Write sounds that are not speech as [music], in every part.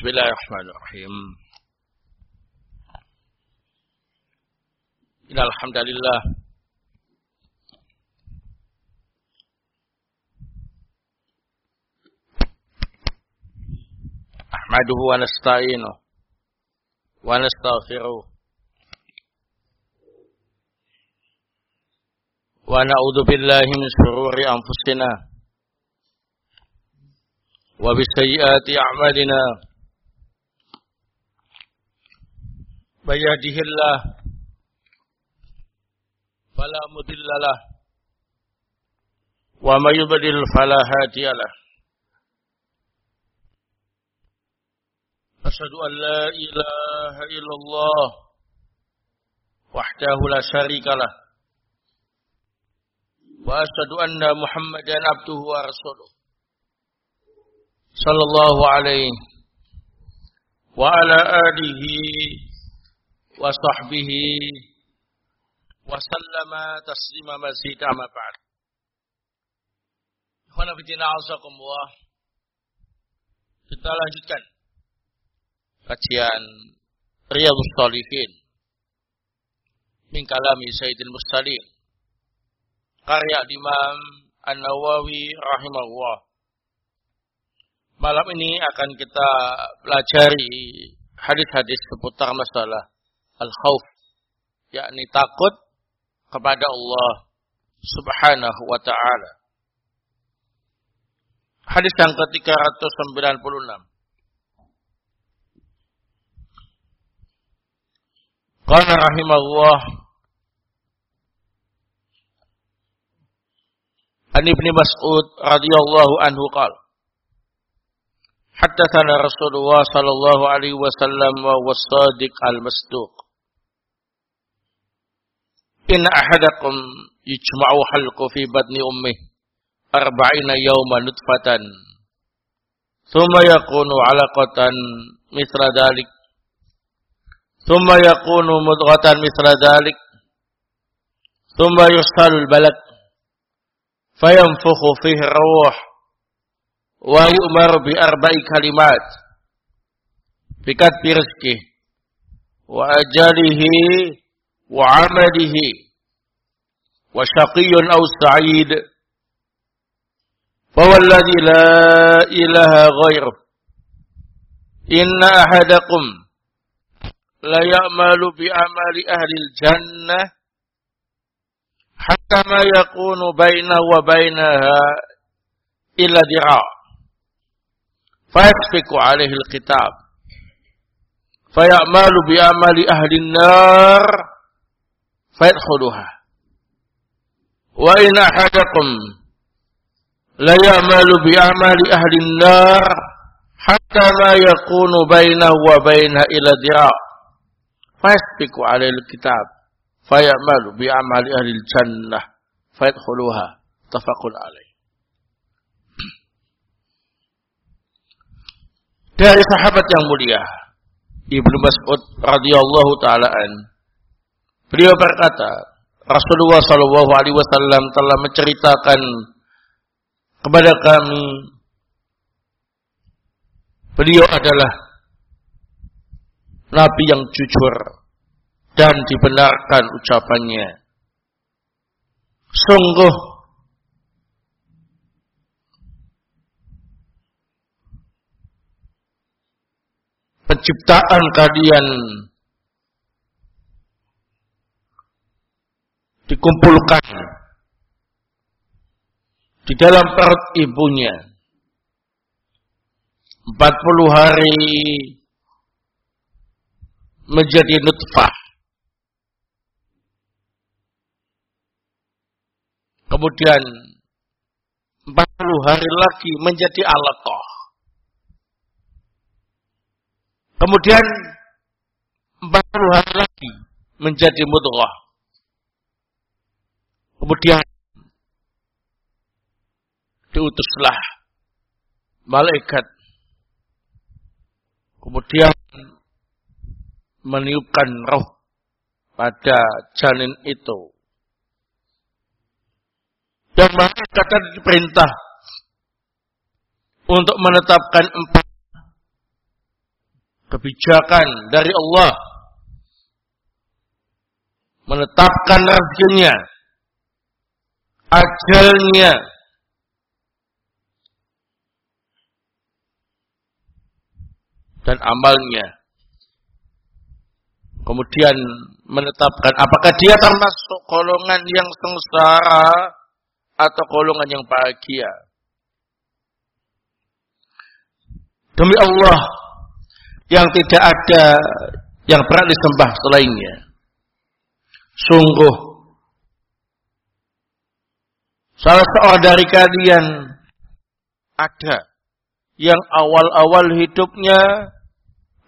بسم الله الرحمن الرحيم. إن الحمد لله أحمده ونستعينه ونستغفره ونعوذ بالله من شرور أنفسنا وبسيئات أعمالنا. فيهده الله فلا مضل له وما يضلل فلا هادي له أشهد أن لا إله إلا الله وحده لا شريك له وأشهد أن محمدا عبده ورسوله صلى الله عليه وعلى آله وصحبه وسلم تسليما مزيدا ما بعد Ikhwana fitina azakumullah Kita lanjutkan Kajian Riyadus Salihin Min kalami Sayyidil Mursalin Karya Imam An-Nawawi rahimahullah Malam ini akan kita pelajari hadis-hadis seputar masalah al-khawf yakni takut kepada Allah Subhanahu wa taala. Hadis yang ke-396. Qala rahimahullah An Ibnu Mas'ud radhiyallahu anhu qala حدثنا رسول الله صلى الله عليه وسلم وهو الصادق المصدوق إن أحدكم يجمع حلقه في بطن أمه أربعين يوما نطفة ثم يكون علقة مثل ذلك ثم يكون مضغة مثل ذلك ثم يرسل البلد فينفخ فيه الروح ويؤمر بأربع كلمات بكتب رزقه وأجله وعمله وشقي أو سعيد فهو الذي لا إله غيره. إن أحدكم ليأمل بأمل أهل الجنة حتى ما يكون بينه وبينها إلا ذراع فيسفك عليه الكتاب فيعمل بأعمال أهل النار فيدخلها. وإن أحدكم ليعمل بأعمال أهل النار حتى ما يكون بينه وبينها إلى ذراع فيسبق عليه الكتاب فيعمل بأعمال أهل الجنة فيدخلوها. اتفق عليه. dari sahabat yang mulia Ibnu Mas'ud radhiyallahu taalaan beliau berkata Rasulullah Shallallahu alaihi wasallam telah menceritakan kepada kami beliau adalah nabi yang jujur dan dibenarkan ucapannya. Sungguh penciptaan kalian dikumpulkan di dalam perut ibunya. 40 hari menjadi nutfah. Kemudian 40 hari lagi menjadi alaqah Kemudian 40 hari lagi menjadi mudghah. Kemudian diutuslah malaikat. Kemudian meniupkan roh pada janin itu. Dan malaikat diperintah untuk menetapkan empat kebijakan dari Allah menetapkan rezekinya, ajalnya, dan amalnya. Kemudian menetapkan apakah dia termasuk golongan yang sengsara atau golongan yang bahagia. Demi Allah yang tidak ada yang berat disembah selainnya. Sungguh salah seorang dari kalian ada yang awal-awal hidupnya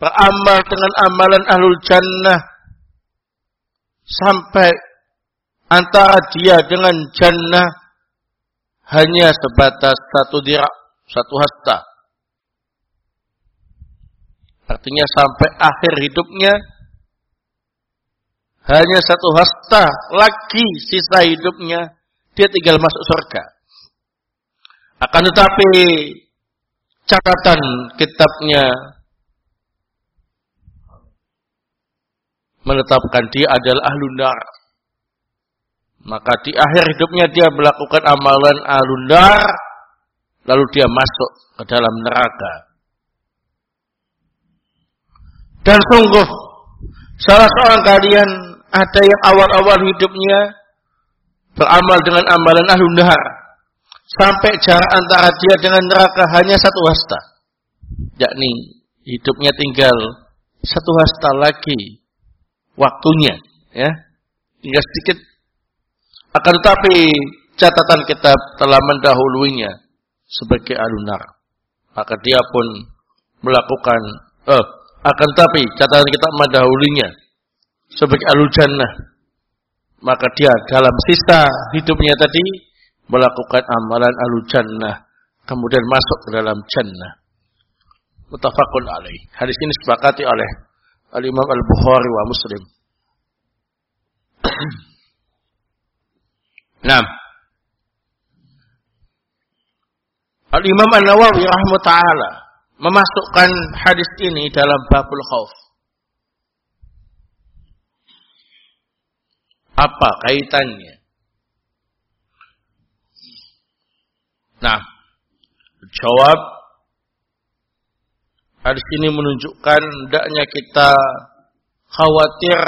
beramal dengan amalan ahlul jannah sampai antara dia dengan jannah hanya sebatas satu dirak, satu hasta. Artinya sampai akhir hidupnya hanya satu hasta lagi sisa hidupnya dia tinggal masuk surga. Akan tetapi catatan kitabnya menetapkan dia adalah ahlun nar. Maka di akhir hidupnya dia melakukan amalan ahlun nar, lalu dia masuk ke dalam neraka. Dan sungguh, salah seorang kalian ada yang awal-awal hidupnya beramal dengan amalan ahlun nar sampai jarak antara dia dengan neraka hanya satu hasta. Yakni hidupnya tinggal satu hasta lagi waktunya, ya. Tinggal sedikit. Akan tetapi catatan kita telah mendahuluinya sebagai alunar. Maka dia pun melakukan eh, akan tetapi catatan kita mendahulunya sebagai alul jannah. Maka dia dalam sisa hidupnya tadi melakukan amalan ahlu jannah kemudian masuk ke dalam jannah. Mutafakun alaih. Hadis ini sepakati oleh Al-Imam Al-Bukhari wa Muslim. [clears throat] nah. Al-Imam An-Nawawi rahmata'ala memasukkan hadis ini dalam babul khauf. Apa kaitannya? Nah, jawab hadis ini menunjukkan hendaknya kita khawatir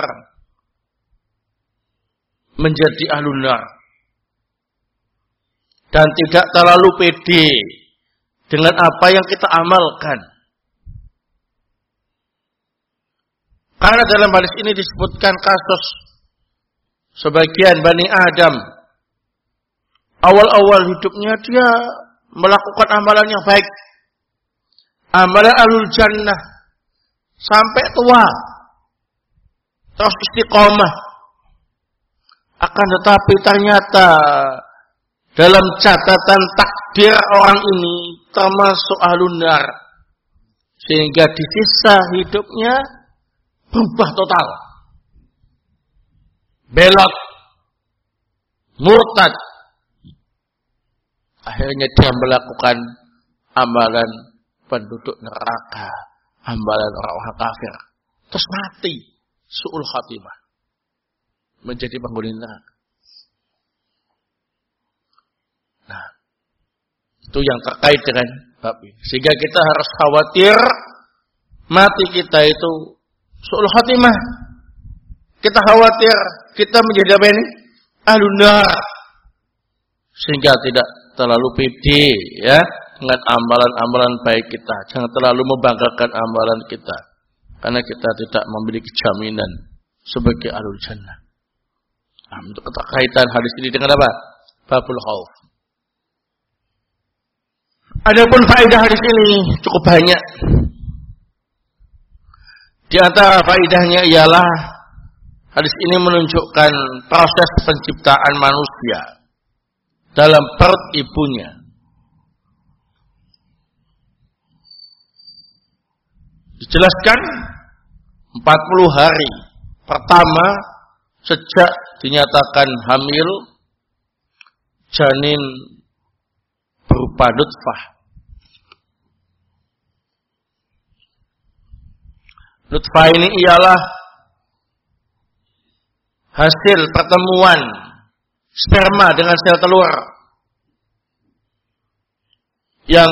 menjadi ahlunar dan tidak terlalu pede dengan apa yang kita amalkan. Karena dalam hadis ini disebutkan kasus sebagian Bani Adam awal-awal hidupnya dia melakukan amalan yang baik. Amalan alul jannah. Sampai tua. Terus istiqomah. Akan tetapi ternyata dalam catatan takdir orang ini termasuk alunar. Sehingga di sisa hidupnya berubah total. Belot. Murtad Akhirnya dia melakukan amalan penduduk neraka, amalan orang-orang kafir. Terus mati, su'ul khatimah. Menjadi penghuni neraka. Nah, itu yang terkait dengan bab ini. Sehingga kita harus khawatir mati kita itu su'ul khatimah. Kita khawatir kita menjadi apa ini? Alunar. Sehingga tidak terlalu pede ya dengan amalan-amalan baik kita. Jangan terlalu membanggakan amalan kita. Karena kita tidak memiliki jaminan sebagai alul jannah. Nah, untuk keterkaitan hadis ini dengan apa? Babul khauf. Adapun faedah hadis ini cukup banyak. Di antara faedahnya ialah hadis ini menunjukkan proses penciptaan manusia dalam perut ibunya. Dijelaskan 40 hari pertama sejak dinyatakan hamil janin berupa nutfah. Nutfah ini ialah hasil pertemuan sperma dengan sel telur yang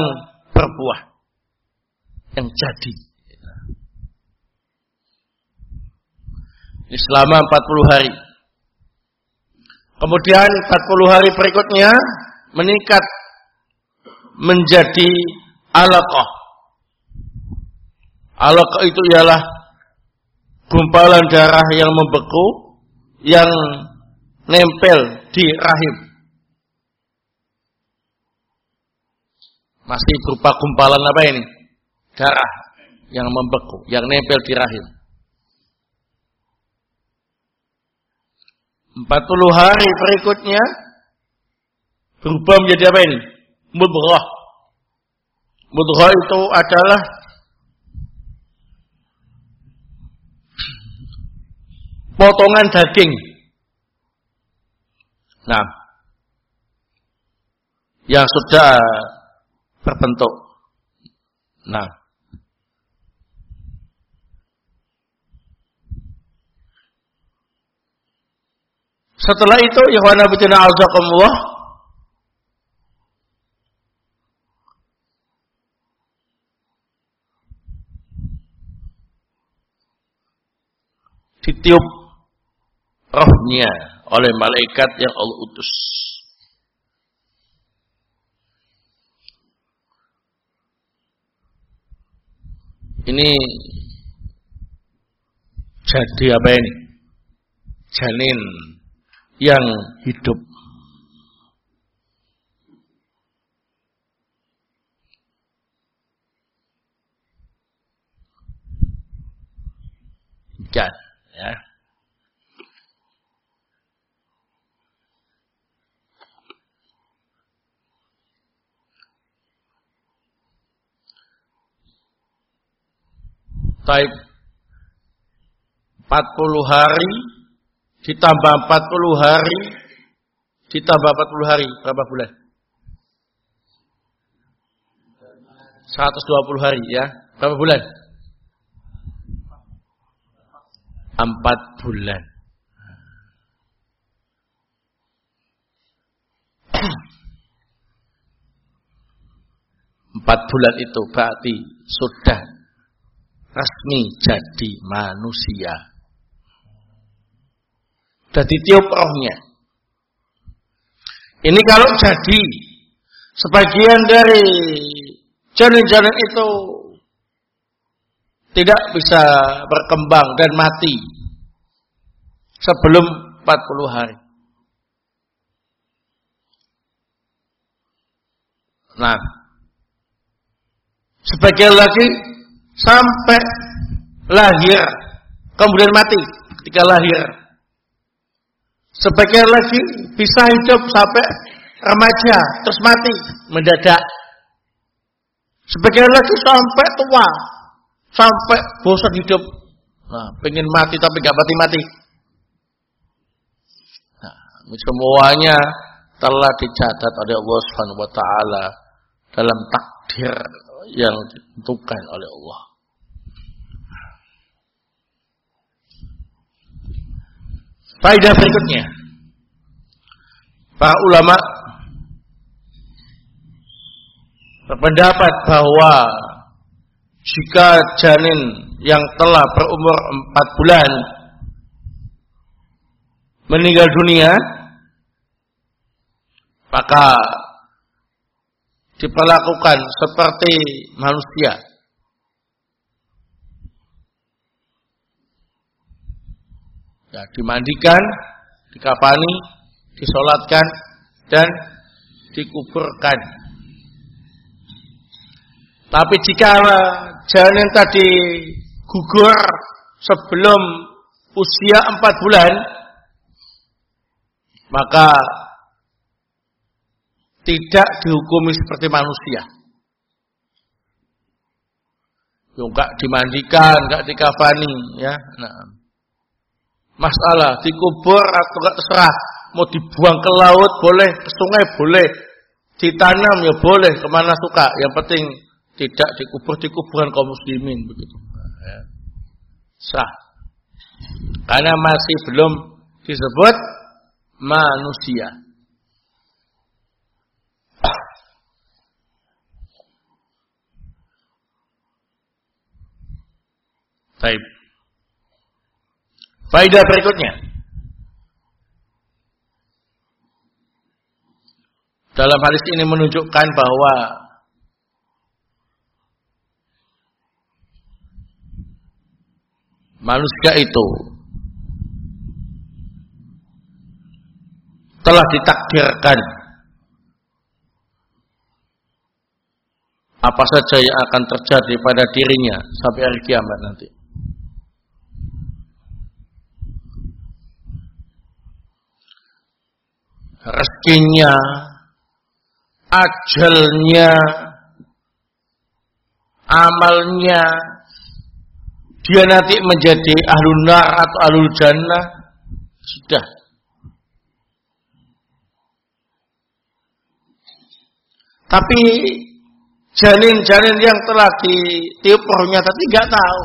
berbuah, yang jadi. Ini selama 40 hari. Kemudian 40 hari berikutnya meningkat menjadi alaqah. Alaqah itu ialah gumpalan darah yang membeku yang nempel di rahim. Masih berupa gumpalan apa ini? Darah yang membeku, yang nempel di rahim. 40 hari berikutnya berubah menjadi apa ini? Mudghah. Mudghah itu adalah potongan daging. Nah, yang sudah berbentuk. Nah, setelah itu Yohana bin Azakumullah ditiup rohnya oleh malaikat yang Allah utus. Ini jadi apa ini? Janin yang hidup. Jan. Ya. Taib 40 hari ditambah 40 hari ditambah 40 hari berapa bulan? 120 hari ya. Berapa bulan? empat bulan. Empat bulan itu berarti sudah resmi jadi manusia. Sudah ditiup rohnya. Ini kalau jadi sebagian dari janin-janin itu tidak bisa berkembang dan mati sebelum 40 hari. Nah, sebagian lagi sampai lahir kemudian mati ketika lahir. Sebagian lagi bisa hidup sampai remaja terus mati mendadak. Sebagian lagi sampai tua Sampai bosan hidup. Nah, pengen mati tapi gak mati-mati. Nah, semuanya telah dicatat oleh Allah Subhanahu wa taala dalam takdir yang ditentukan oleh Allah. Faedah berikutnya. Para ulama berpendapat bahwa jika janin yang telah berumur empat bulan meninggal dunia, maka diperlakukan seperti manusia. Ya, dimandikan, dikapani, disolatkan, dan dikuburkan. Tapi jika janin tadi gugur sebelum usia empat bulan, maka tidak dihukumi seperti manusia. Enggak dimandikan, enggak dikafani, ya. Nah. Masalah dikubur atau enggak terserah, mau dibuang ke laut boleh, ke sungai boleh, ditanam ya boleh, ke mana suka. Yang penting tidak dikubur di kuburan kaum muslimin begitu. Ya. Sah. Karena masih belum disebut manusia. Baik. Faedah berikutnya. Dalam hadis ini menunjukkan bahwa manusia itu telah ditakdirkan apa saja yang akan terjadi pada dirinya sampai hari kiamat nanti. Rezekinya, ajalnya, amalnya, dia nanti menjadi ahlul nar atau ahlul jannah, sudah. Tapi janin-janin yang telah ditiup rohnya tadi nggak tahu.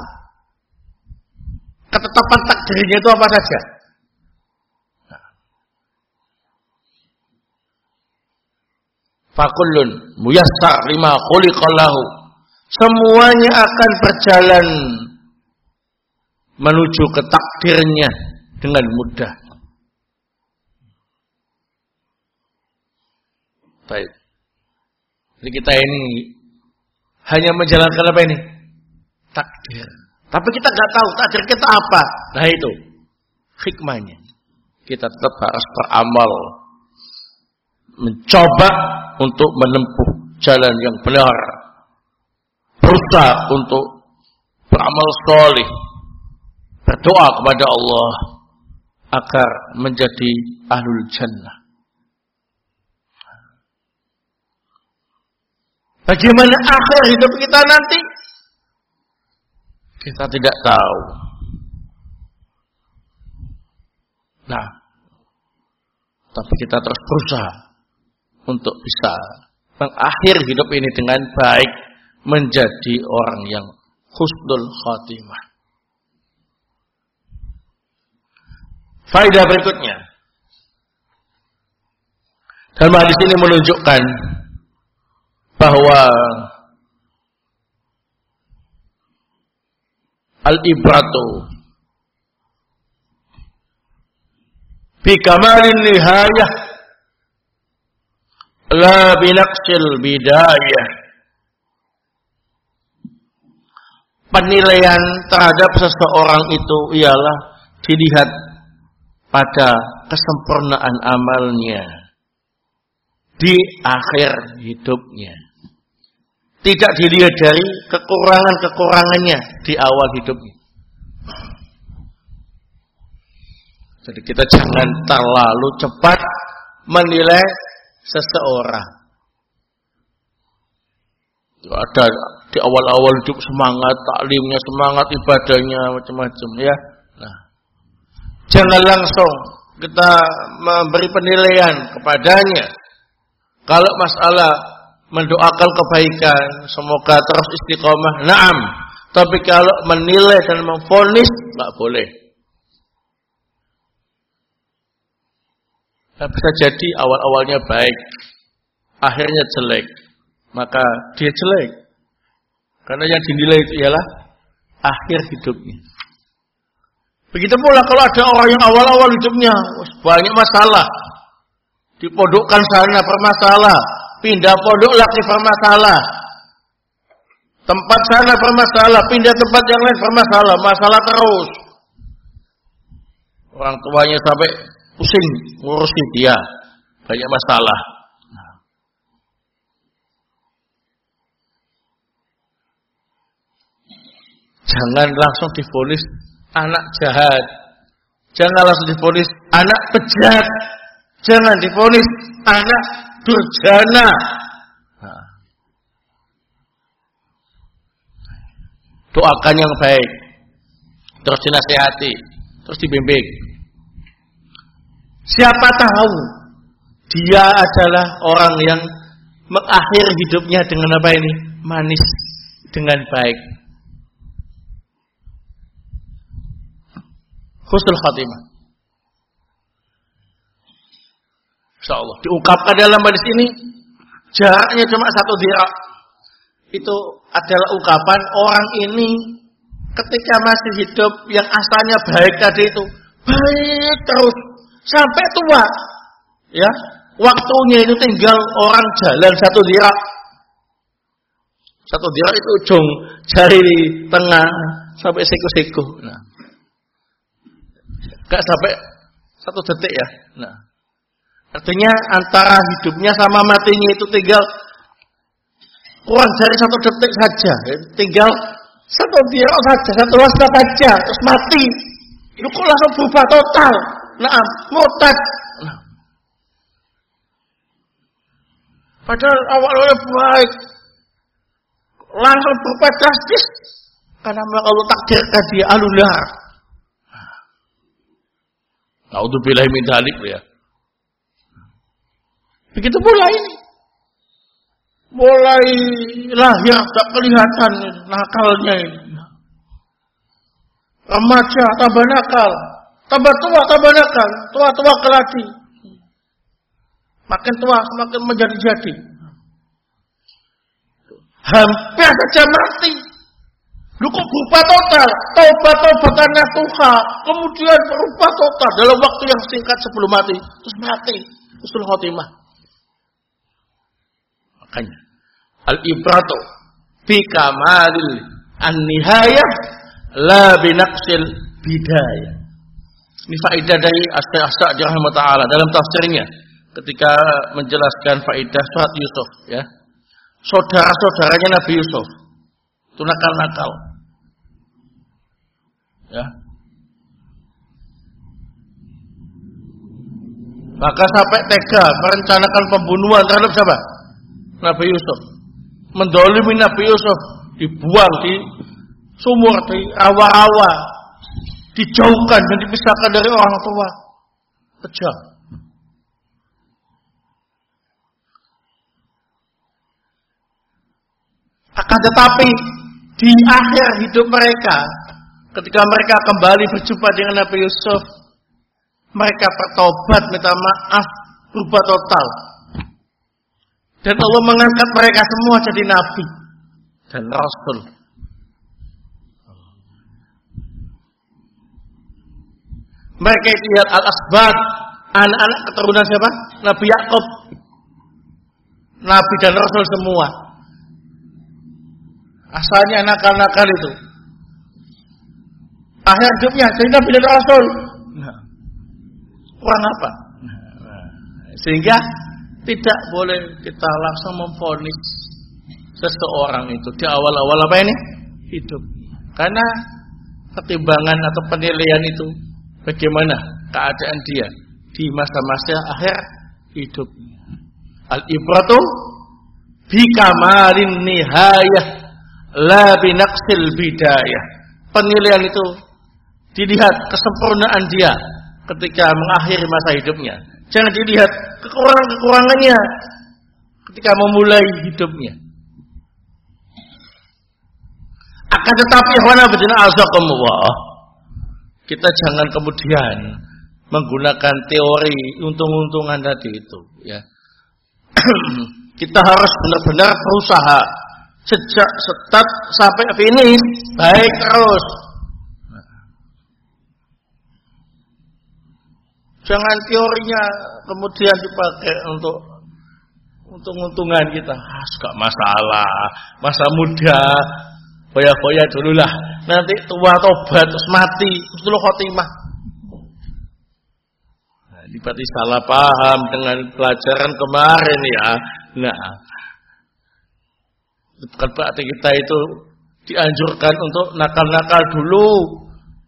Ketetapan takdirnya itu apa saja. Fakullun muyassar lima khuliqallahu. Semuanya akan berjalan menuju ke takdirnya dengan mudah. Baik. Jadi kita ini hanya menjalankan apa ini? Takdir. Tapi kita nggak tahu takdir kita apa. Nah itu. Hikmahnya. Kita tetap harus beramal mencoba untuk menempuh jalan yang benar. Berusaha untuk beramal soleh. Berdoa kepada Allah agar menjadi ahlul jannah. Bagaimana akhir hidup kita nanti? Kita tidak tahu. Nah, tapi kita terus berusaha untuk bisa mengakhir hidup ini dengan baik menjadi orang yang husnul khatimah. Faedah berikutnya. Dalam hadis ini menunjukkan bahwa al-ibratu bi kamalin nihayah la binaqsil bidayah. Penilaian terhadap seseorang itu ialah dilihat pada kesempurnaan amalnya di akhir hidupnya. Tidak dilihat dari kekurangan-kekurangannya di awal hidupnya. Jadi kita jangan terlalu cepat menilai seseorang. Ada di awal-awal hidup semangat, taklimnya semangat, ibadahnya macam-macam ya. Nah, jangan langsung kita memberi penilaian kepadanya. Kalau masalah mendoakan kebaikan, semoga terus istiqomah, naam. Tapi kalau menilai dan memfonis, nggak boleh. Bisa jadi awal-awalnya baik, akhirnya jelek, maka dia jelek. Karena yang dinilai itu ialah akhir hidupnya. Begitu pula kalau ada orang yang awal-awal hidupnya banyak masalah, dipodokkan sana permasalah, pindah pondok lagi permasalah, tempat sana permasalah, pindah tempat yang lain permasalah, masalah terus. Orang tuanya sampai pusing ngurusin dia. Banyak masalah. Jangan langsung difonis anak jahat. Jangan langsung difonis anak bejat jangan difonis anak durjana. Doakan yang baik. Terus dinasihati terus dibimbing Siapa tahu dia adalah orang yang mengakhir hidupnya dengan apa ini? Manis dengan baik. husnul khatimah. Insyaallah diungkapkan dalam hadis ini jaraknya cuma satu dirak. Itu adalah ungkapan orang ini ketika masih hidup yang asalnya baik tadi itu baik terus sampai tua. Ya, waktunya itu tinggal orang jalan satu dirak. Satu dirak itu ujung jari tengah sampai siku-siku. Nah. Gak sampai satu detik ya. Nah. Artinya antara hidupnya sama matinya itu tinggal kurang dari satu detik saja. Tinggal satu dirak saja, satu wasta saja, terus mati. Itu langsung berubah total. Nah, murtad. Nah. Padahal awal-awalnya baik. Langsung berubah drastis. Karena Allah takdirkan dia alular. Nah, untuk bila min dalik ya. Begitu pula ini. Mulai lahir tak kelihatan nakalnya ini. Remaja tambah nakal. Tambah tua tambah nakal. Tua-tua kelati. Makin tua semakin menjadi-jadi. Hampir saja mati. Lu kok berubah total? Taubat-taubatan Tuhan. Kemudian berubah total dalam waktu yang singkat sebelum mati. Terus mati. Usul khotimah. Makanya. Al-ibratu. Fi kamalil an-nihayah. La binaksil bidayah. Ini faedah dari As-Sa'di Ta'ala dalam tafsirnya ketika menjelaskan faedah surat Yusuf ya. Saudara-saudaranya Nabi Yusuf itu nakal-nakal. Ya. Maka sampai tega merencanakan pembunuhan terhadap siapa? Nabi Yusuf. Mendolimi Nabi Yusuf. Dibuang di sumur, di rawa-rawa. Dijauhkan dan dipisahkan dari orang tua. Kejam. Akan tetapi di akhir hidup mereka, ketika mereka kembali berjumpa dengan Nabi Yusuf, mereka bertobat, minta maaf, berubah total. Dan Allah mengangkat mereka semua jadi nabi dan rasul. Mereka itu al-asbad, anak-anak keturunan siapa? Nabi Yakub. Nabi dan rasul semua. Asalnya nakal-nakal itu. Akhir hidupnya jadi Nabi dan Rasul. Nah, kurang apa? Sehingga tidak boleh kita langsung memfonis seseorang itu di awal-awal apa ini hidup. Karena ketimbangan atau penilaian itu bagaimana keadaan dia di masa-masa akhir hidup. Al ibratu bi kamalin nihayah la binaqsil bidayah. Penilaian itu dilihat kesempurnaan dia ketika mengakhiri masa hidupnya. Jangan dilihat kekurangan-kekurangannya ketika memulai hidupnya. Akan tetapi azakumullah. Kita jangan kemudian menggunakan teori untung-untungan tadi itu, ya. [clears throat] kita harus benar-benar berusaha sejak start sampai finish baik terus. Jangan teorinya kemudian dipakai untuk untung-untungan kita. Ah, gak masalah, masa muda, boya-boya dulu lah. Nanti tua tobat terus mati, terus khotimah. Nah, ini salah paham dengan pelajaran kemarin ya. Nah, Bukan berarti kita itu dianjurkan untuk nakal-nakal dulu.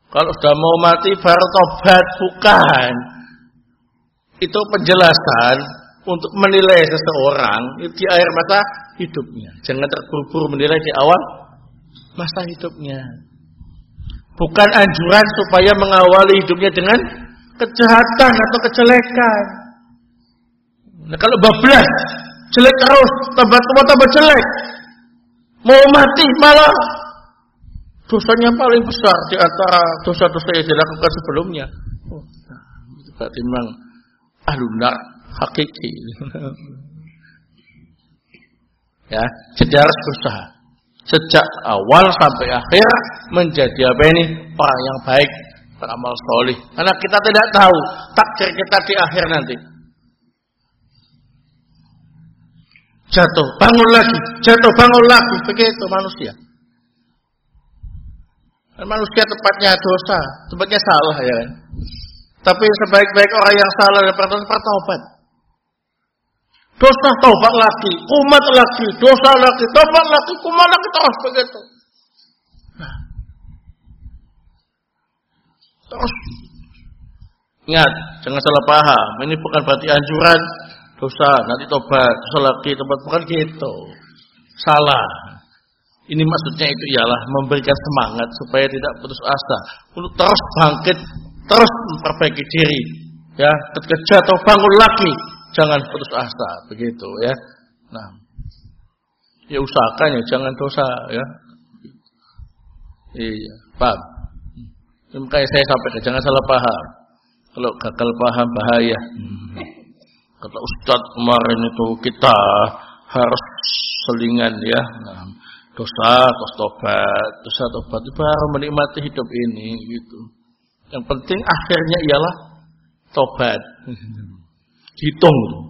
Kalau sudah mau mati baru tobat, bukan. Itu penjelasan untuk menilai seseorang di akhir masa hidupnya. Jangan terburu-buru menilai di awal masa hidupnya. Bukan anjuran supaya mengawali hidupnya dengan kejahatan atau kejelekan. Nah, kalau bablas, jelek terus, tambah tua tambah jelek. Mau mati malah dosanya paling besar di antara dosa-dosa yang dilakukan sebelumnya. Oh, nah, itu berarti memang hakiki. [laughs] ya, jadi harus sejak awal sampai akhir menjadi apa ini orang yang baik beramal solih. Karena kita tidak tahu takdir kita di akhir nanti. Jatuh, bangun lagi, jatuh, bangun lagi. Begitu manusia. Dan manusia tempatnya dosa, tempatnya salah ya kan. Tapi sebaik-baik orang yang salah dan bertobat. Dosa tobat lagi, kumat lagi, dosa lagi, tobat lagi, kumat lagi terus begitu. Nah. Terus ingat, jangan salah paham. Ini bukan berarti anjuran dosa, nanti tobat, dosa lagi, tobat bukan gitu. Salah. Ini maksudnya itu ialah memberikan semangat supaya tidak putus asa untuk terus bangkit, terus memperbaiki diri. Ya, ketika jatuh bangun lagi, jangan putus asa, begitu ya. Nah, ya usahakan ya, jangan dosa ya. Iya, paham. Makanya saya sampaikan jangan salah paham. Kalau gagal paham bahaya. Kata Ustadz kemarin itu kita harus selingan ya. Nah, dosa, terus tobat, dosa tobat itu baru menikmati hidup ini gitu. Yang penting akhirnya ialah tobat. [laughs] Hitung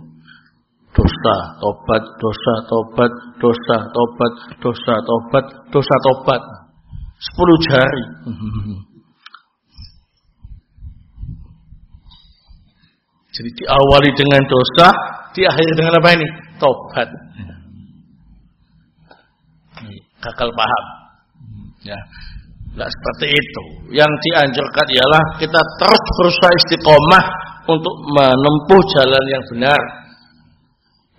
dosa, tobat, dosa, tobat, dosa, tobat, dosa, tobat, dosa, tobat. Sepuluh jari. [laughs] Jadi diawali dengan dosa, diakhiri dengan apa ini? Tobat. Gagal paham. Ya. Nah, seperti itu. Yang dianjurkan ialah kita terus berusaha istiqomah untuk menempuh jalan yang benar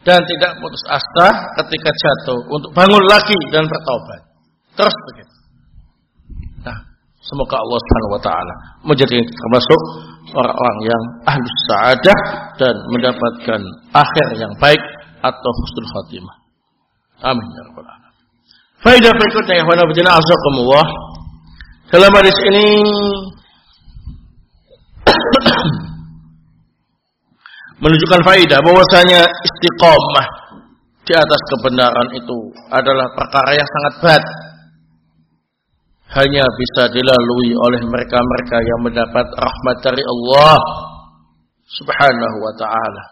dan tidak putus asa ketika jatuh untuk bangun lagi dan bertobat. Terus begitu. Nah, semoga Allah Subhanahu wa taala menjadi termasuk orang-orang yang ahli sa'adah dan mendapatkan akhir yang baik atau husnul khatimah. Amin ya rabbal alamin. Faidah berikutnya ya wa bidina azakumullah. Dalam hadis ini menunjukkan faidah bahwasanya istiqomah di atas kebenaran itu adalah perkara yang sangat berat hanya bisa dilalui oleh mereka-mereka yang mendapat rahmat dari Allah Subhanahu wa taala.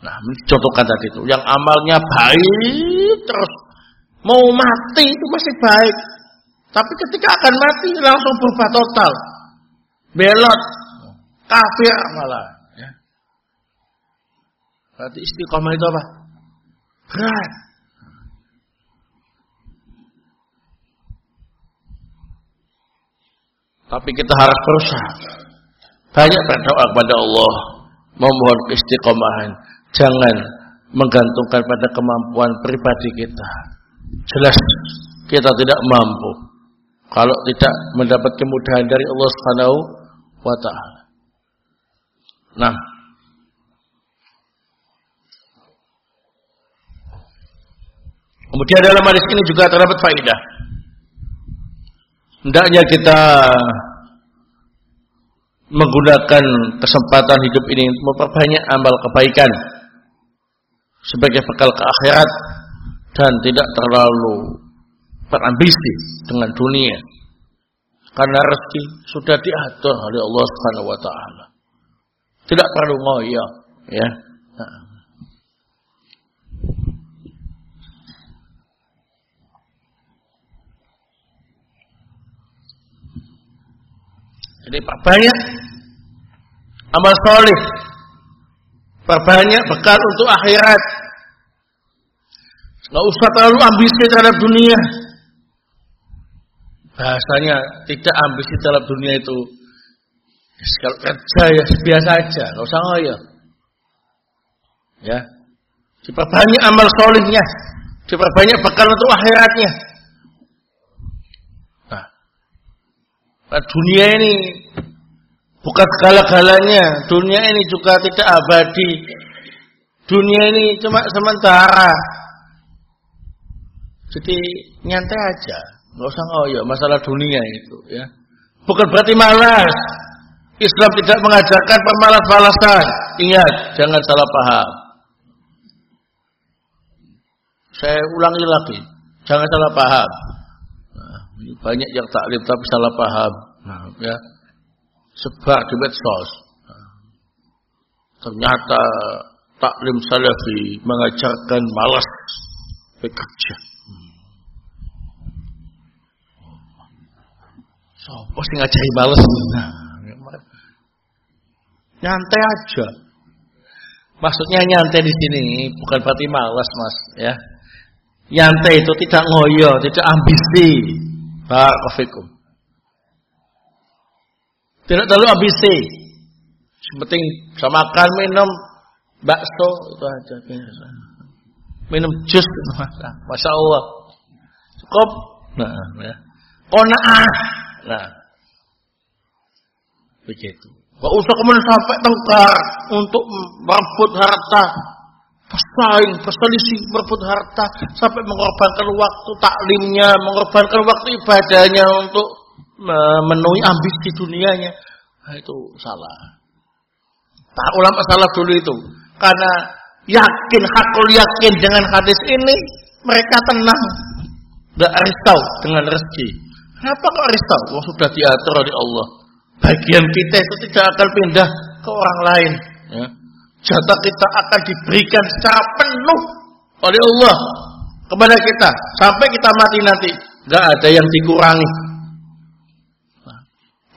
Nah, contohkan tadi itu, yang amalnya baik terus mau mati itu masih baik. Tapi ketika akan mati langsung berubah total. Belot, kafir malah, ya. Berarti istiqomah itu apa? Berat. Tapi kita harus berusaha. Banyak berdoa kepada Allah. Memohon keistiqomahan. Jangan menggantungkan pada kemampuan pribadi kita. Jelas kita tidak mampu. Kalau tidak mendapat kemudahan dari Allah Subhanahu wa taala. Nah, Kemudian dalam hadis ini juga terdapat faidah hendaknya kita menggunakan kesempatan hidup ini untuk memperbanyak amal kebaikan sebagai bekal ke akhirat dan tidak terlalu berambisi dengan dunia karena rezeki sudah diatur oleh Allah Subhanahu wa taala. Tidak perlu ngoyo, ya. Nah. Jadi perbanyak amal soleh. Perbanyak bekal untuk akhirat. Gak usah terlalu ambisi terhadap dunia. Bahasanya tidak ambisi terhadap dunia itu. Kalau kerja ya biasa aja, gak usah ngoyo. Ya. Diperbanyak amal solehnya. Diperbanyak bekal untuk akhiratnya. Nah, dunia ini bukan segala-galanya. Dunia ini juga tidak abadi. Dunia ini cuma sementara. Jadi nyantai aja, nggak usah ngoyo masalah dunia itu ya. Bukan berarti malas. Islam tidak mengajarkan pemalas-malasan. Ingat, jangan salah paham. Saya ulangi lagi, jangan salah paham. Nah, banyak yang taklim tapi salah paham. Nah, ya. Sebar di medsos. Nah, ternyata taklim salafi mengajarkan malas bekerja. Sopo sing ngajari males. Nah, nyantai aja. Maksudnya nyantai di sini bukan berarti malas, Mas, ya. Nyantai itu tidak ngoyo, tidak ambisi. Barakallahu Tidak terlalu ambisi. Yang penting bisa makan, minum, bakso itu aja Minum jus Masya Allah. Cukup. Nah, ya. Kona'ah. Nah. Begitu. Gak usah kemudian sampai tengkar untuk merebut harta. Bersaing, berselisih, merebut harta. Sampai mengorbankan waktu taklimnya, mengorbankan waktu ibadahnya untuk memenuhi ambisi dunianya. Nah, itu salah. Tak ulama salah dulu itu. Karena yakin, hakul yakin dengan hadis ini, mereka tenang. Tidak risau dengan rezeki. Kenapa kok risau? Wah, sudah diatur oleh Allah bagian kita itu tidak akan pindah ke orang lain. Ya. Jatah kita akan diberikan secara penuh oleh Allah kepada kita sampai kita mati nanti, nggak ada yang dikurangi. Nah,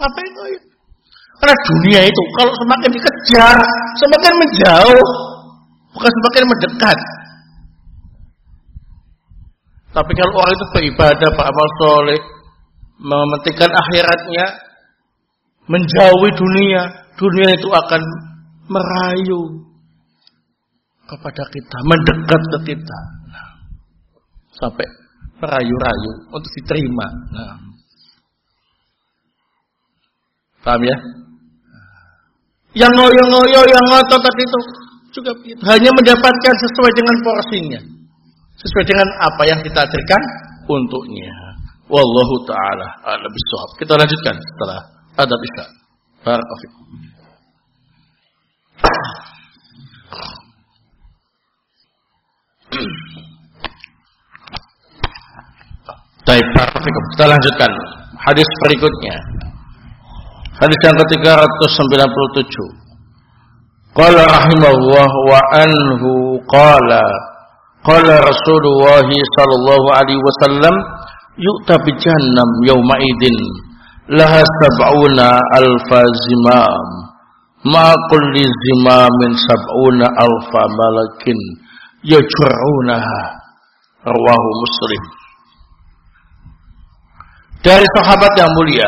apa itu? Ya? Karena dunia itu kalau semakin dikejar, semakin menjauh, bukan semakin mendekat. Tapi kalau orang itu beribadah, beramal soleh, mementingkan akhiratnya, menjauhi dunia, dunia itu akan merayu kepada kita, mendekat ke kita. Nah, sampai merayu-rayu untuk diterima. Nah. Paham ya? Yang ngoyo-ngoyo, yang ngotot tadi itu juga. Hanya mendapatkan sesuai dengan porsinya. Sesuai dengan apa yang kita ajarkan untuknya. Wallahu ta'ala ala bisawab. Kita lanjutkan setelah ada bisa. Barakallahu Baik, Kita lanjutkan hadis berikutnya. Hadis yang ke-397. Qala rahimahullah wa anhu qala qala Rasulullah sallallahu alaihi wasallam yu'ta bi jahannam yawma idin. Laha sab'una alfa zimam. Ma kulli zimamin sab'una alfa malakin yajrunaha rawahu muslim. Dari sahabat yang mulia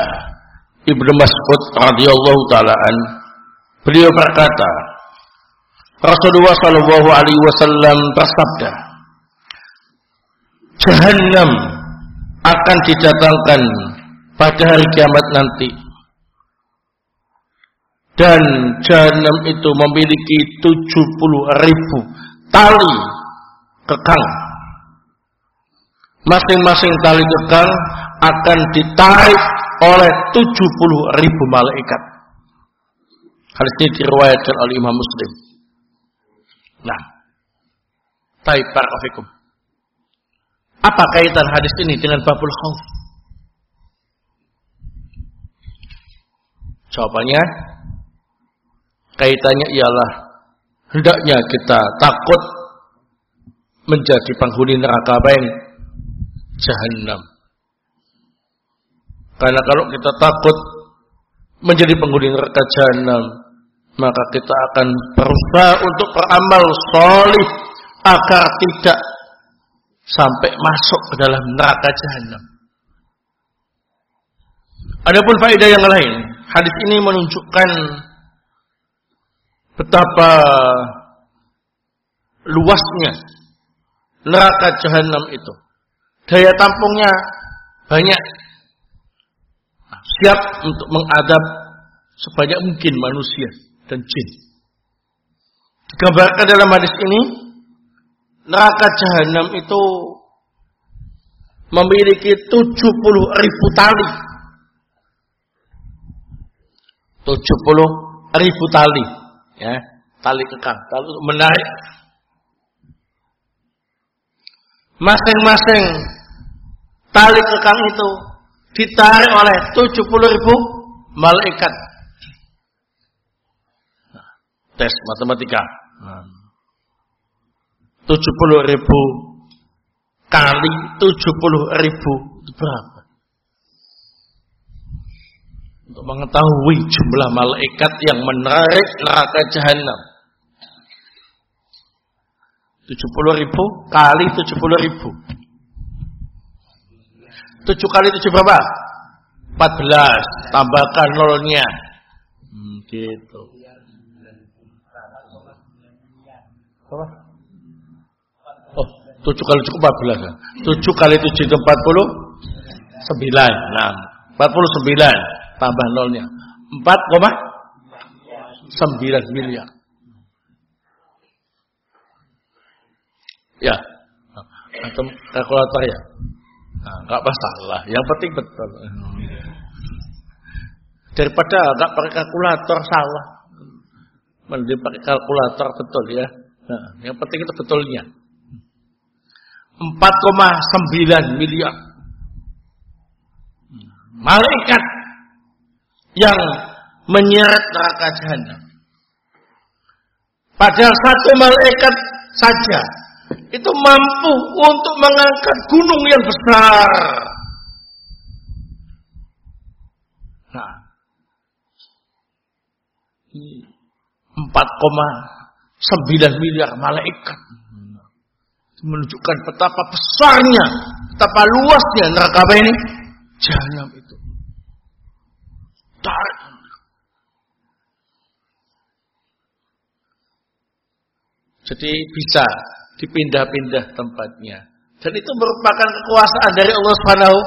Ibnu Mas'ud radhiyallahu taala an beliau berkata Rasulullah sallallahu alaihi wasallam bersabda Jahannam akan didatangkan pada hari kiamat nanti. Dan jahanam itu memiliki 70 ribu tali kekang. Masing-masing tali kekang akan ditarik oleh 70 ribu malaikat. Hadis ini diriwayatkan oleh Imam Muslim. Nah, taib barakallahu Apa kaitan hadis ini dengan babul khauf? Jawabannya kaitannya ialah hendaknya kita takut menjadi penghuni neraka apa ini? Jahannam. Karena kalau kita takut menjadi penghuni neraka jahanam, maka kita akan berusaha untuk beramal solih agar tidak sampai masuk ke dalam neraka jahanam. Adapun faedah yang lain, Hadis ini menunjukkan betapa luasnya neraka jahanam itu. Daya tampungnya banyak. Siap untuk mengadab sebanyak mungkin manusia dan jin. Digambarkan dalam hadis ini, neraka jahanam itu memiliki 70 ribu tali. 70 ribu tali. Ya, tali kekang. Tali menarik. Masing-masing tali kekang itu ditarik oleh 70 ribu malaikat. Nah, tes matematika. 70 ribu kali 70 ribu itu berapa? Untuk mengetahui jumlah malaikat yang menarik neraka jahanam. 70 ribu kali 70 ribu. 7 kali 7 berapa? 14. Tambahkan nolnya. Hmm, gitu. Apa? 7 kali cukup 14 ya. 7 kali 7 itu 40 9. Nah, 49 tambah nolnya. 4,9 miliar. Ya. Atau kalkulator ya. Nah, masalah. Yang penting betul. Daripada enggak pakai kalkulator salah. Mending pakai kalkulator betul ya. Nah, yang penting itu betulnya. 4,9 miliar. Malaikat yang menyeret neraka jahanam. Padahal satu malaikat saja itu mampu untuk mengangkat gunung yang besar. Nah, 4,9 miliar malaikat menunjukkan betapa besarnya, betapa luasnya neraka ini jahanam itu. Tarik. Jadi bisa dipindah-pindah tempatnya. Dan itu merupakan kekuasaan dari Allah Subhanahu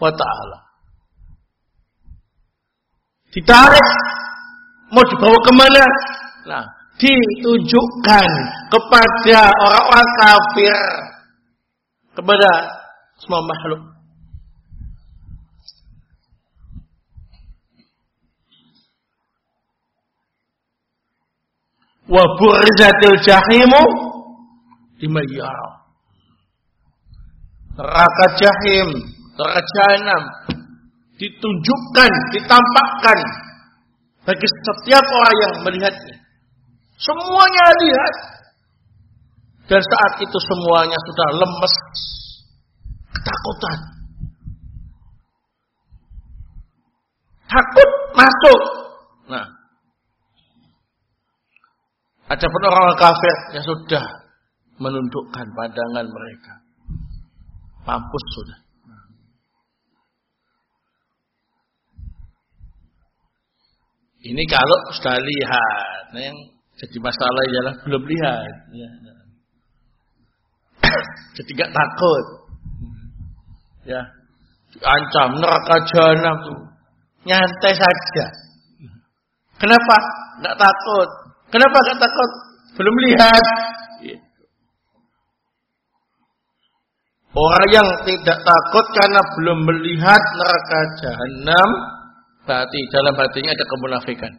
wa taala. Ditarik mau dibawa ke mana? Nah, ditunjukkan kepada orang-orang kafir kepada semua makhluk. Wa burzatil jahimu liman Neraka jahim, neraka jahanam ditunjukkan, ditampakkan bagi setiap orang yang melihatnya. Semuanya lihat. Dan saat itu semuanya sudah lemes. Ketakutan. Takut masuk. Nah. Ada pun orang kafir yang sudah menundukkan pandangan mereka. Mampus sudah. Ini kalau sudah lihat, yang jadi masalah ialah belum lihat. Ya. [coughs] Jadi gak takut. Ya. Ancam neraka jahanam tuh. Nyantai saja. Kenapa? Gak takut. Kenapa gak takut? Belum lihat. Gitu. Orang yang tidak takut karena belum melihat neraka jahanam, berarti dalam hatinya ada kemunafikan.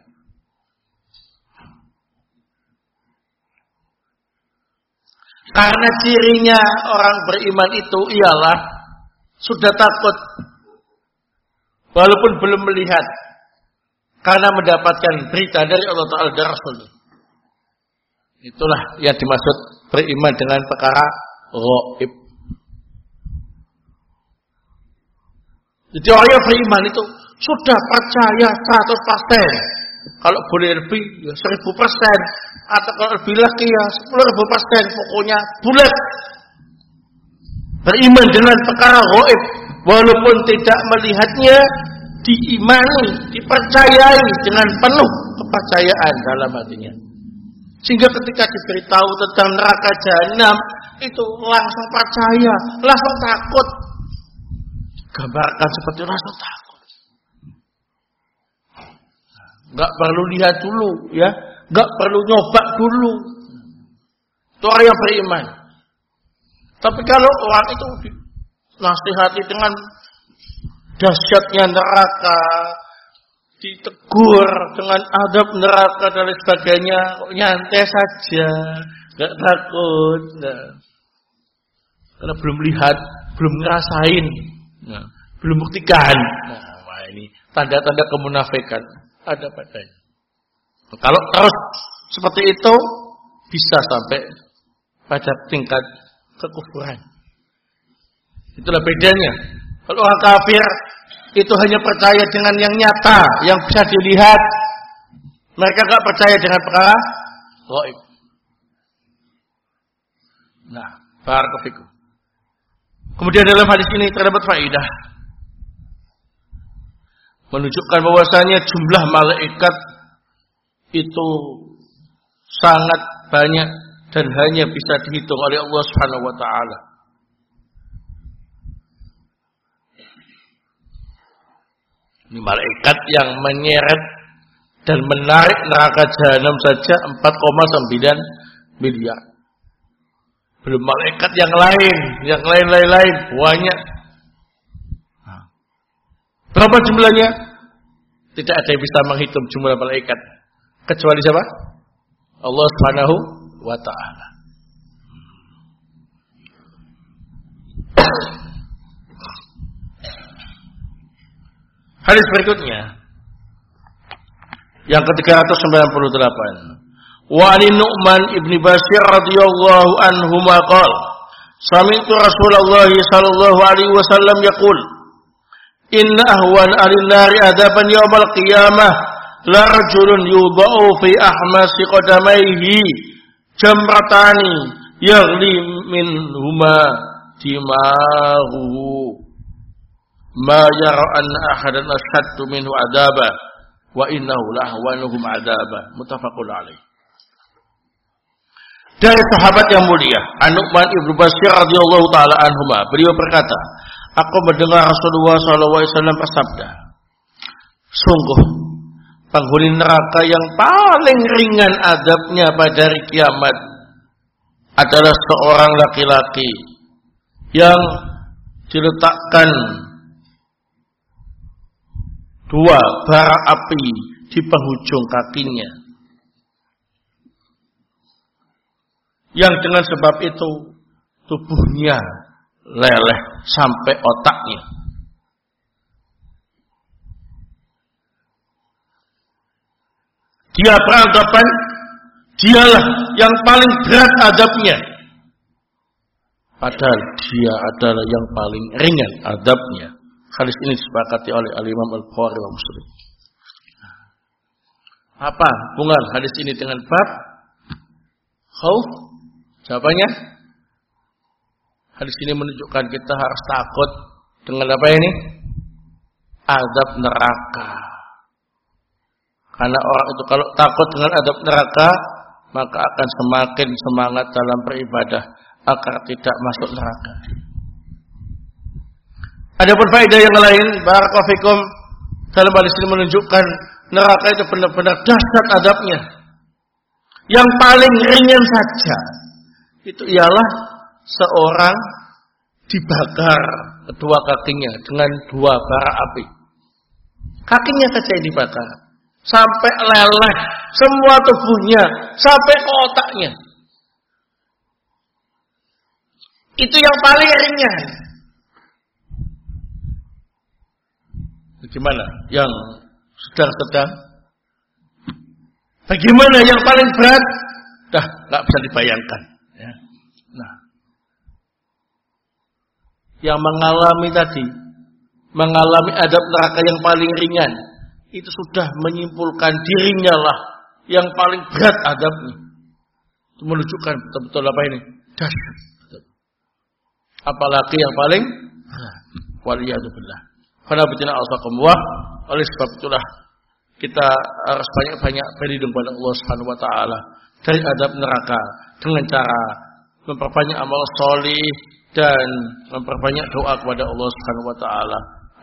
Karena cirinya orang beriman itu ialah sudah takut walaupun belum melihat karena mendapatkan berita dari Allah Taala dan Rasul. Itulah yang dimaksud beriman dengan perkara gaib. Jadi orang yang beriman itu sudah percaya 100%. Kalau boleh lebih ya 1000% atau kalau lebih lagi ya 10 ribu persen. Pokoknya bulat. Beriman dengan perkara goib walaupun tidak melihatnya diimani dipercayai dengan penuh kepercayaan dalam hatinya. Sehingga ketika diberitahu tentang neraka jahanam itu langsung percaya langsung takut. Gambarkan seperti langsung takut nggak perlu lihat dulu ya Gak perlu nyoba dulu. Itu orang yang beriman. Tapi kalau orang itu nasihati dengan dahsyatnya neraka, ditegur dengan adab neraka dan sebagainya, nyantai saja, nggak takut. Nah. Karena belum lihat, belum ngerasain, nah, belum buktikan. Nah, ini tanda-tanda kemunafikan ada padanya. Kalau terus seperti itu bisa sampai pada tingkat kekufuran. Itulah bedanya. Kalau orang kafir itu hanya percaya dengan yang nyata, yang bisa dilihat. Mereka gak percaya dengan perkara gaib. Nah, barakallahu Kemudian dalam hadis ini terdapat faidah menunjukkan bahwasanya jumlah malaikat itu sangat banyak dan hanya bisa dihitung oleh Allah Subhanahu wa taala. Ini malaikat yang menyeret dan menarik neraka jahanam saja 4,9 miliar. Belum malaikat yang lain, yang lain-lain-lain banyak. Berapa jumlahnya? Tidak ada yang bisa menghitung jumlah malaikat. Kecuali siapa? Allah Subhanahu wa taala. Hadis berikutnya yang ke-398. Wa Ali Nu'man ibni Bashir radhiyallahu anhu maqal Sami'tu Rasulullah sallallahu alaihi wasallam yaqul Ahwan al-nari adaban yawmal qiyamah la rajulun yudha'u fi ahmasi qadamaihi jamratani yaghli minhuma dimahu ma yara anna ahadan ashaddu minhu adaba wa innahu lahwanuhum adaba. Muttafaqun alaih dari sahabat yang mulia An-Nu'man Ibnu Bashir radhiyallahu taala anhuma beliau berkata aku mendengar Rasulullah wasallam bersabda sungguh penghuni neraka yang paling ringan adabnya pada hari kiamat adalah seorang laki-laki yang diletakkan dua bara api di penghujung kakinya. Yang dengan sebab itu tubuhnya leleh sampai otaknya. Dia beranggapan dialah yang paling berat adabnya. Padahal dia adalah yang paling ringan adabnya. Hadis ini disepakati oleh Al-Imam Al-Bukhari wa Muslim. Apa hubungan hadis ini dengan bab khauf? Jawabannya hadis ini menunjukkan kita harus takut dengan apa ini? Adab neraka. Karena orang itu kalau takut dengan adab neraka, maka akan semakin semangat dalam beribadah agar tidak masuk neraka. Ada pun faedah yang lain, barakallahu dalam hadis ini menunjukkan neraka itu benar-benar dahsyat adabnya. Yang paling ringan saja itu ialah seorang dibakar kedua kakinya dengan dua bara api. Kakinya saja yang dibakar sampai leleh semua tubuhnya sampai ke otaknya. Itu yang paling ringan. Bagaimana? Yang sedang-sedang? Bagaimana yang paling berat? Dah nggak bisa dibayangkan. Ya. Nah, yang mengalami tadi, mengalami adab neraka yang paling ringan, itu sudah menyimpulkan dirinya lah yang paling berat adabnya. Itu menunjukkan betul-betul apa ini? Dahsyat. Apalagi yang paling. Waliyadzubillah. Karena betina al oleh sebab itulah kita harus banyak-banyak berlindung pada Allah Subhanahu wa taala dari adab neraka dengan cara memperbanyak amal solih dan memperbanyak doa kepada Allah Subhanahu wa taala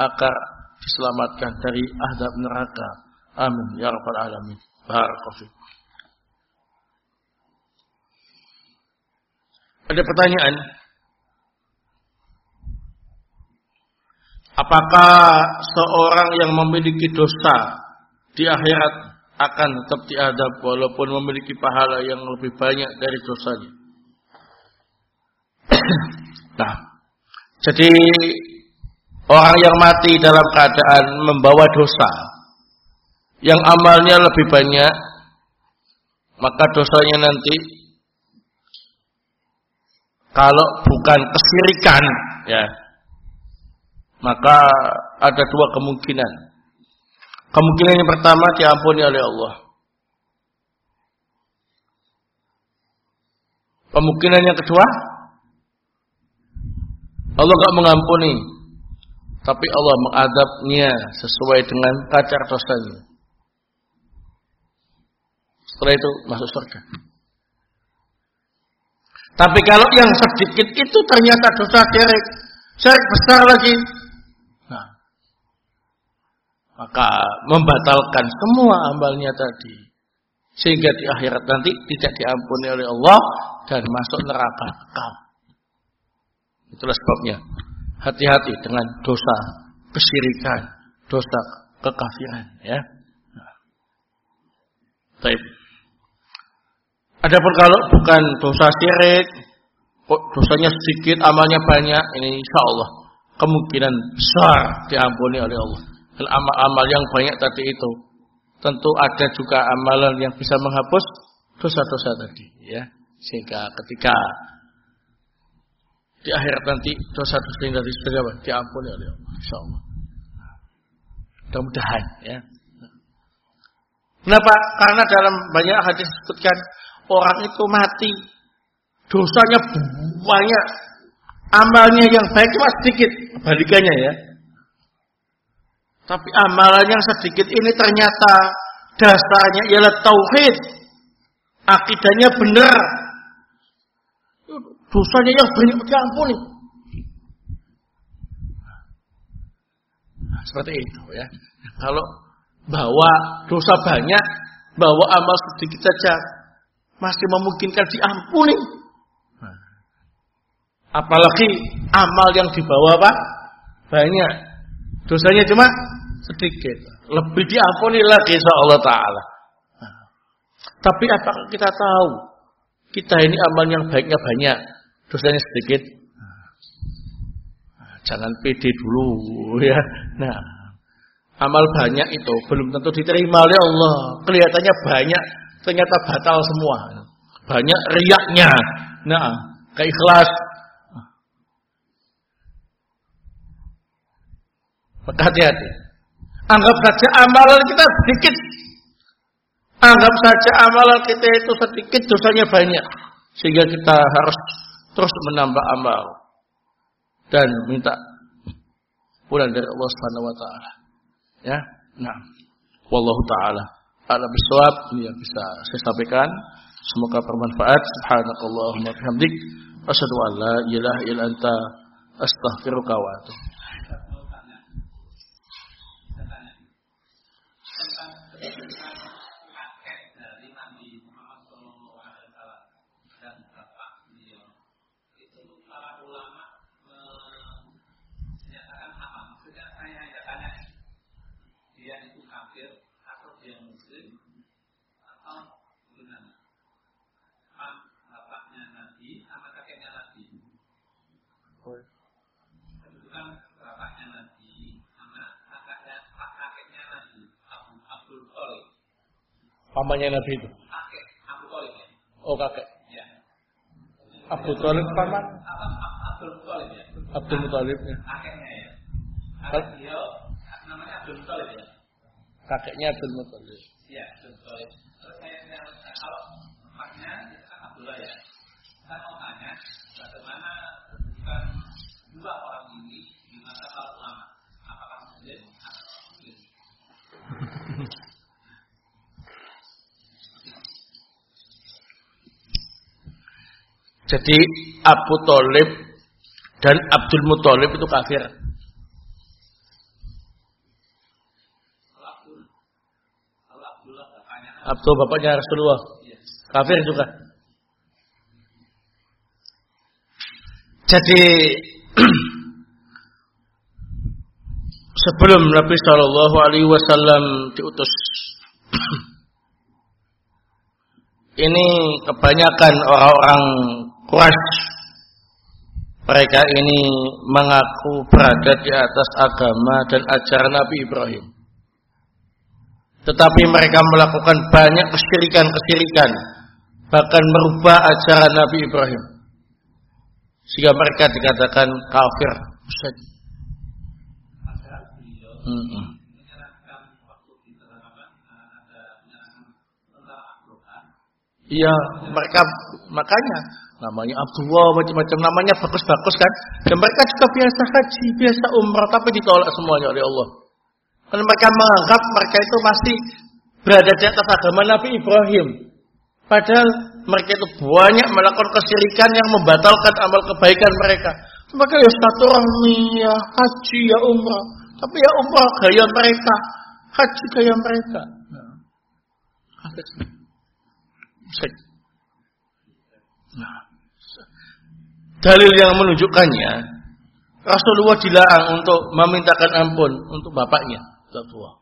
agar diselamatkan dari adab neraka. Amin ya rabbal alamin. Barakallahu Ada pertanyaan? Apakah seorang yang memiliki dosa di akhirat akan tetap diadab walaupun memiliki pahala yang lebih banyak dari dosanya? [coughs] nah, jadi orang yang mati dalam keadaan membawa dosa yang amalnya lebih banyak, maka dosanya nanti kalau bukan kesirikan, ya, maka ada dua kemungkinan. Kemungkinan yang pertama diampuni oleh Allah. Kemungkinan yang kedua, Allah gak mengampuni, tapi Allah mengadabnya sesuai dengan kacar dosanya. Setelah itu masuk surga. Tapi kalau yang sedikit itu ternyata dosa syirik, syirik besar lagi, maka membatalkan semua amalnya tadi sehingga di akhirat nanti tidak diampuni oleh Allah dan masuk neraka kekal. Itulah sebabnya hati-hati dengan dosa kesyirikan, dosa kekafiran ya. Baik. Adapun kalau bukan dosa syirik, dosanya sedikit, amalnya banyak, ini insya Allah kemungkinan besar diampuni oleh Allah amal-amal yang banyak tadi itu. Tentu ada juga amalan yang bisa menghapus dosa-dosa tadi, ya. Sehingga ketika di akhirat nanti dosa-dosa yang tadi sudah diampuni oleh Allah, insyaallah. Mudah-mudahan, ya. Kenapa? Karena dalam banyak hadis disebutkan orang itu mati dosanya banyak, amalnya yang baik cuma sedikit, balikannya ya. Tapi amalan yang sedikit ini ternyata dasarnya ialah tauhid. Akidahnya benar. Dosanya yang banyak diampuni. Nah, seperti itu ya. Kalau bawa dosa banyak, bawa amal sedikit saja masih memungkinkan diampuni. Nah. Apalagi amal yang dibawa apa? Banyak. Dosanya cuma sedikit. Lebih diampuni lagi Allah Ta'ala. tapi apakah kita tahu kita ini amal yang baiknya banyak, dosanya sedikit? jangan pede dulu [laughs] ya. Nah, amal banyak itu belum tentu diterima oleh Allah. Kelihatannya banyak, ternyata batal semua. Banyak riaknya. Nah, keikhlas. Maka hati-hati. Anggap saja amalan kita sedikit. Anggap saja amalan kita itu sedikit, dosanya banyak. Sehingga kita harus terus menambah amal. Dan minta pulang dari Allah Subhanahu wa taala. Ya. Nah, wallahu taala ala bisawab ini yang bisa saya sampaikan. Semoga bermanfaat. Subhanakallahumma bihamdik asyhadu an la ilaha illa anta astaghfiruka wa atubu Pamannya Nabi itu. Kakek Abu Talib. Oh kakek. Ya. Abu Talib paman. Abdul Muthalib ya. Abdul Muthalib ya. Kakeknya ya. Kakek dia namanya Abdul Muthalib ya. Kakeknya Abdul Muthalib. Iya, Abdul Muthalib. Terus saya kalau emaknya itu kan Abdullah ya. Saya mau tanya bagaimana bukan dua orang ini di masa para ulama. Apakah muslim atau muslim? Jadi Abu Talib dan Abdul Muthalib itu kafir. Abdul bapaknya Rasulullah. Kafir juga. Jadi [clears throat] sebelum Nabi Shallallahu Alaihi Wasallam diutus. [clears throat] Ini kebanyakan orang-orang Quraisy. Mereka ini mengaku berada di atas agama dan ajaran Nabi Ibrahim. Tetapi mereka melakukan banyak kesyirikan-kesyirikan. Bahkan merubah ajaran Nabi Ibrahim. Sehingga mereka dikatakan kafir. Hmm. Iya, mereka makanya namanya Abdullah macam-macam namanya bagus-bagus kan. Dan mereka juga biasa haji, biasa umrah tapi ditolak semuanya oleh Allah. Karena mereka menganggap mereka itu masih berada di atas agama Nabi Ibrahim. Padahal mereka itu banyak melakukan kesyirikan yang membatalkan amal kebaikan mereka. Maka ya satu ya haji, ya umrah. Tapi ya umrah gaya mereka, haji gaya mereka. Nah. Nah. Dalil yang menunjukkannya Rasulullah dilarang untuk memintakan ampun untuk bapaknya, tua.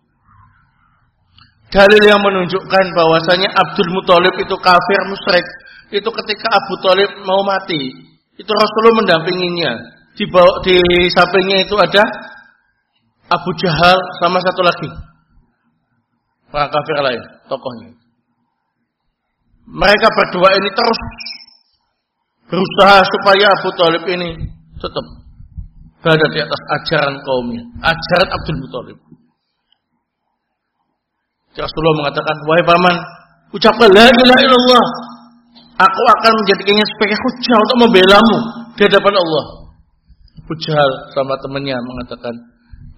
Dalil yang menunjukkan bahwasanya Abdul Muthalib itu kafir musyrik itu ketika Abu Talib mau mati, itu Rasulullah mendampinginya. Di bawah, di sampingnya itu ada Abu Jahal sama satu lagi. Orang kafir lain, tokohnya. Mereka berdua ini terus berusaha supaya Abu Talib ini tetap berada di atas ajaran kaumnya, ajaran Abdul Muthalib. Rasulullah mengatakan, wahai paman, ucapkan la ilaha illallah. Aku akan menjadikannya sebagai hujah untuk membelamu di hadapan Allah. Abu sama temannya mengatakan,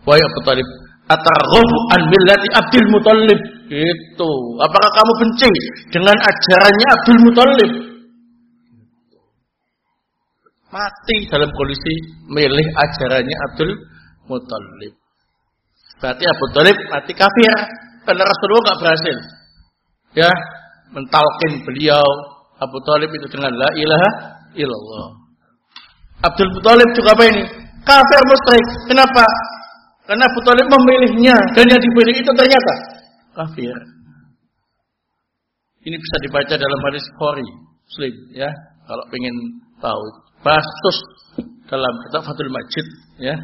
wahai Abu Talib, atarghabu an millati Abdul Muthalib. Itu. Apakah kamu benci dengan ajarannya Abdul Muthalib? Mati dalam kondisi milih ajarannya Abdul Muthalib. Berarti Abu Talib mati kafir karena Rasulullah nggak berhasil. Ya, mentalkin beliau Abu Talib itu dengan la ilaha illallah. Abdul Muthalib juga apa ini? Kafir musyrik. Kenapa? Karena Abu Talib memilihnya dan yang dipilih itu ternyata kafir. Ini bisa dibaca dalam hadis Bukhari, Muslim ya. Kalau pengen tahu, basus dalam kitab Fathul Majid ya.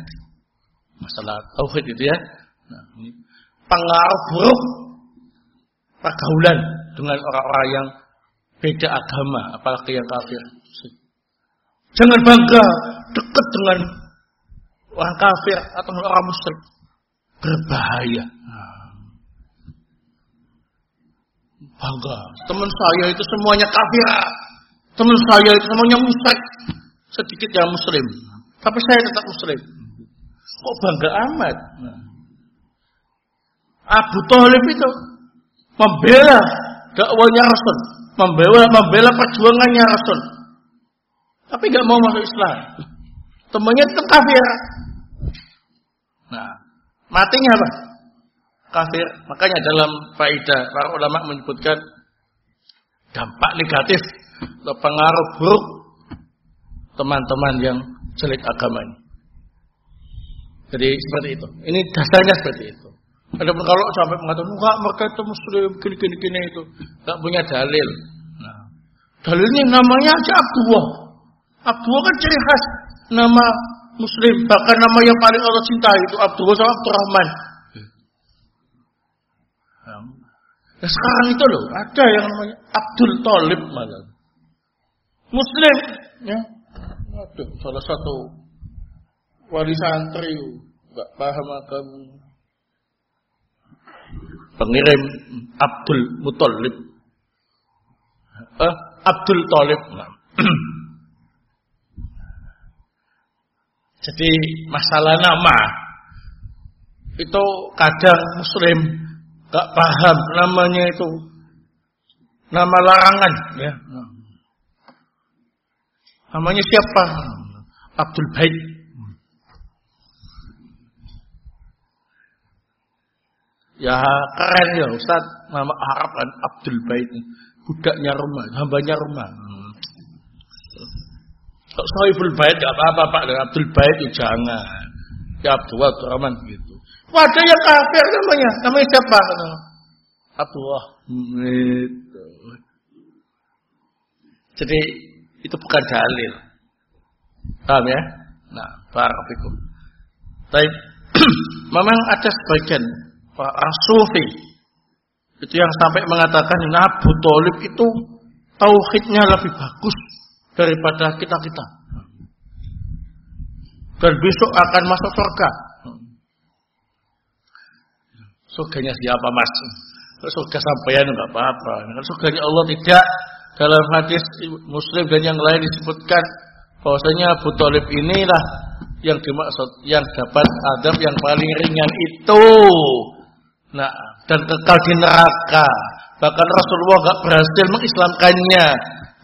Masalah tauhid itu ya. Nah, ini pengaruh buruk pergaulan dengan orang-orang yang beda agama, apalagi yang kafir. Jangan bangga dekat dengan orang kafir atau orang musyrik. Berbahaya. Bangga. Teman saya itu semuanya kafir. Teman saya itu semuanya musyrik. Sedikit yang muslim. Tapi saya tetap muslim. Kok bangga amat? Abu Talib itu membela dakwanya Rasul, membela membela perjuangannya Rasul. Tapi nggak mau masuk Islam. Temannya tetap kafir. Nah, matinya apa? Kafir. Makanya dalam faedah para ulama menyebutkan dampak negatif atau pengaruh buruk teman-teman yang jelek agama ini. Jadi seperti itu. Ini dasarnya seperti itu. Ada kalau sampai mengatakan enggak mereka itu muslim gini gini gini itu enggak punya dalil. Nah, dalilnya namanya aja Abdullah. Abdullah kan ciri khas nama muslim bahkan nama yang paling Allah cinta itu Abdullah sama Abdurrahman. Nah, sekarang itu loh ada yang namanya Abdul Talib malah. Muslim ya. Aduh, salah satu wali santri enggak paham agama pengirim Abdul Muthalib. Eh, Abdul Talib. [clears throat] Jadi masalah nama itu kadang Muslim gak paham namanya itu nama larangan ya. Namanya siapa? Abdul Bait. Ya keren ya Ustaz. Nama Arab kan Abdul Bait. Budaknya rumah, hambanya rumah. Hmm. Sohibul Bait gak apa-apa Pak. Dan Abdul Bait ya jangan. Ya Abdul Rahman gitu. Ada yang kafir namanya. Namanya siapa? Abdullah. Itu. Jadi itu bukan dalil. Paham ya? Nah, barakallahu Tapi [clears throat] memang ada sebagian orang sufi itu yang sampai mengatakan Abu Thalib itu tauhidnya lebih bagus daripada kita-kita. Dan besok akan masuk surga. Surganya siapa mas? Surga sampean enggak apa-apa. Surganya Allah tidak. Dalam hadis Muslim dan yang lain disebutkan bahwasanya Abu Talib inilah yang dimaksud yang dapat adab yang paling ringan itu. Nah, dan kekal di neraka. Bahkan Rasulullah gak berhasil mengislamkannya.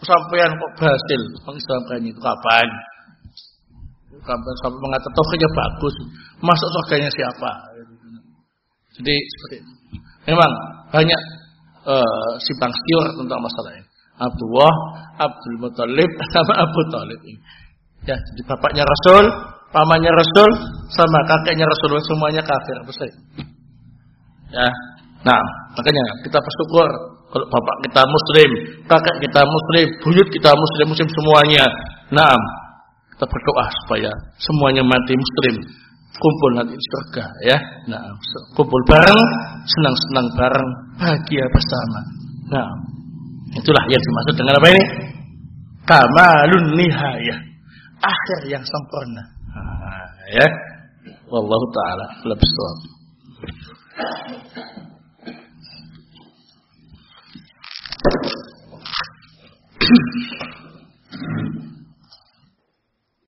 Sampai kok berhasil mengislamkannya itu kapan? Kapan sampai mengatakan tauhidnya bagus. Masuk surganya siapa? Jadi seperti itu. Memang banyak uh, simpang siur tentang masalah ini. Abdullah, Abdul Muthalib [laughs] sama Abu Talib. Ya, jadi bapaknya Rasul, pamannya Rasul, sama kakeknya Rasul semuanya kafir. Betul. Ya. Nah, makanya kita bersyukur kalau bapak kita muslim, kakek kita muslim, buyut kita muslim, muslim semuanya. Nah, kita berdoa supaya semuanya mati muslim kumpul nanti di surga ya. Nah, kumpul bareng, senang-senang bareng, bahagia bersama. Nah, itulah yang dimaksud dengan apa ini? Kamalun nihayah. Akhir yang sempurna. Nah, ya. Wallahu taala lebih